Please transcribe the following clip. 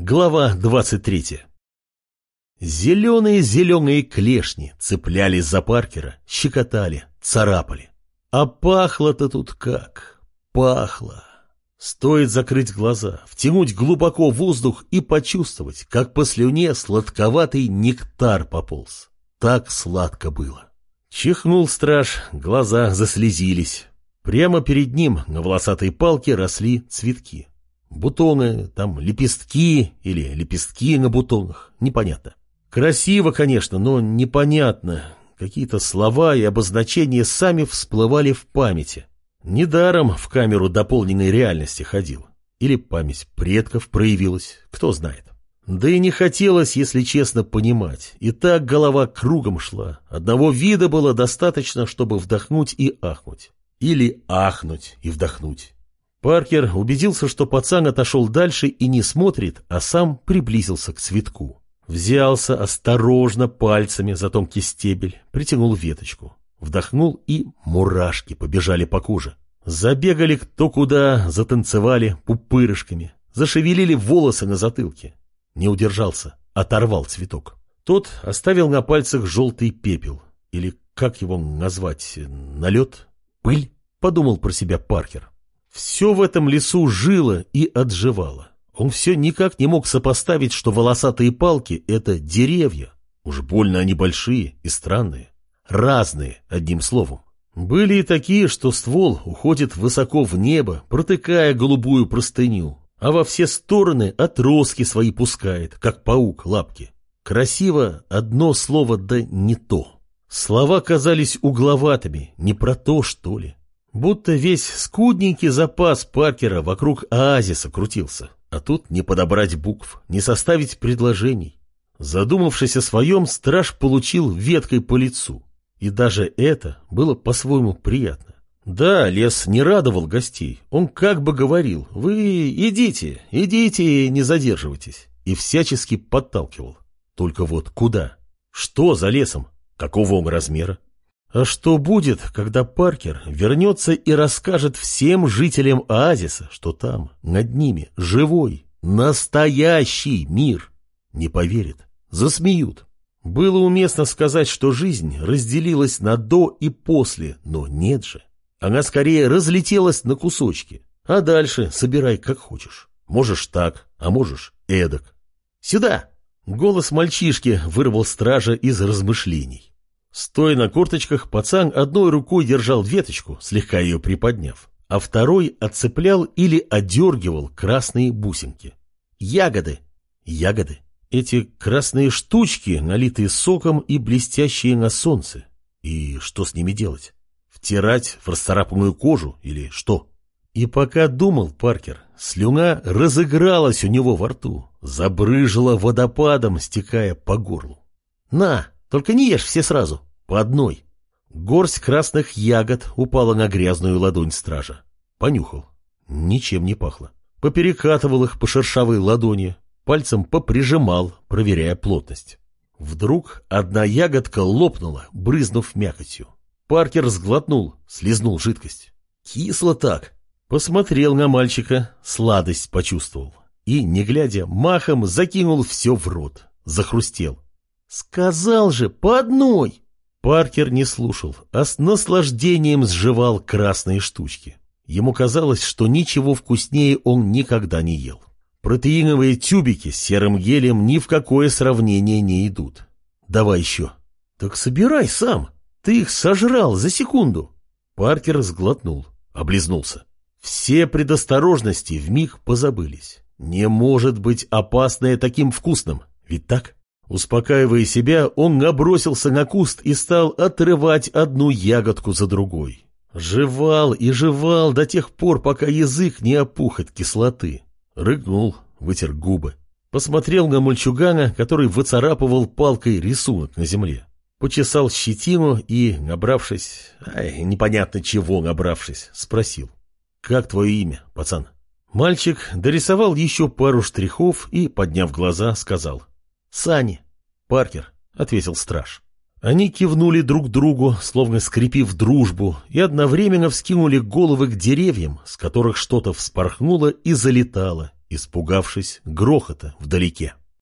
Глава 23 Зеленые-зеленые клешни цеплялись за Паркера, щекотали, царапали. А пахло-то тут как? Пахло. Стоит закрыть глаза, втянуть глубоко воздух и почувствовать, как по слюне сладковатый нектар пополз. Так сладко было. Чихнул страж, глаза заслезились. Прямо перед ним на волосатой палке росли цветки. Бутоны, там лепестки или лепестки на бутонах, непонятно. Красиво, конечно, но непонятно. Какие-то слова и обозначения сами всплывали в памяти. Недаром в камеру дополненной реальности ходил. Или память предков проявилась, кто знает. Да и не хотелось, если честно, понимать. И так голова кругом шла. Одного вида было достаточно, чтобы вдохнуть и ахнуть. Или ахнуть и вдохнуть. Паркер убедился, что пацан отошел дальше и не смотрит, а сам приблизился к цветку. Взялся осторожно пальцами за тонкий стебель, притянул веточку. Вдохнул, и мурашки побежали по коже. Забегали кто куда, затанцевали пупырышками, зашевелили волосы на затылке. Не удержался, оторвал цветок. Тот оставил на пальцах желтый пепел. Или как его назвать? Налет? Пыль? Подумал про себя Паркер. Все в этом лесу жило и отживало. Он все никак не мог сопоставить, что волосатые палки — это деревья. Уж больно они большие и странные. Разные, одним словом. Были и такие, что ствол уходит высоко в небо, протыкая голубую простыню, а во все стороны отростки свои пускает, как паук лапки. Красиво одно слово да не то. Слова казались угловатыми, не про то, что ли. Будто весь скудненький запас Паркера вокруг оазиса крутился. А тут не подобрать букв, не составить предложений. Задумавшись о своем, страж получил веткой по лицу. И даже это было по-своему приятно. Да, лес не радовал гостей. Он как бы говорил, вы идите, идите, не задерживайтесь. И всячески подталкивал. Только вот куда? Что за лесом? Какого он размера? А что будет, когда Паркер вернется и расскажет всем жителям оазиса, что там, над ними, живой, настоящий мир? Не поверит, засмеют. Было уместно сказать, что жизнь разделилась на до и после, но нет же. Она скорее разлетелась на кусочки. А дальше собирай как хочешь. Можешь так, а можешь эдак. «Сюда!» Голос мальчишки вырвал стража из размышлений. Стоя на корточках, пацан одной рукой держал веточку, слегка ее приподняв, а второй отцеплял или одергивал красные бусинки. Ягоды. Ягоды. Эти красные штучки, налитые соком и блестящие на солнце. И что с ними делать? Втирать в расцарапанную кожу или что? И пока думал Паркер, слюна разыгралась у него во рту, забрыжила водопадом, стекая по горлу. «На, только не ешь все сразу, по одной». Горсть красных ягод упала на грязную ладонь стража. Понюхал. Ничем не пахло. Поперекатывал их по шершавой ладони, пальцем поприжимал, проверяя плотность. Вдруг одна ягодка лопнула, брызнув мякотью. Паркер сглотнул, слезнул жидкость. Кисло так. Посмотрел на мальчика, сладость почувствовал. И, не глядя, махом закинул все в рот. Захрустел. «Сказал же, по одной!» Паркер не слушал, а с наслаждением сживал красные штучки. Ему казалось, что ничего вкуснее он никогда не ел. Протеиновые тюбики с серым гелем ни в какое сравнение не идут. Давай еще. Так собирай сам. Ты их сожрал за секунду. Паркер сглотнул, облизнулся. Все предосторожности вмиг позабылись. Не может быть опасное таким вкусным, ведь так? Успокаивая себя, он набросился на куст и стал отрывать одну ягодку за другой. Жевал и жевал до тех пор, пока язык не опух от кислоты. Рыгнул, вытер губы. Посмотрел на мальчугана, который выцарапывал палкой рисунок на земле. Почесал щетину и, набравшись, ай, непонятно чего набравшись, спросил. «Как твое имя, пацан?» Мальчик дорисовал еще пару штрихов и, подняв глаза, сказал. «Сани». «Паркер», — ответил страж. Они кивнули друг другу, словно скрепив дружбу, и одновременно вскинули головы к деревьям, с которых что-то вспорхнуло и залетало, испугавшись грохота вдалеке.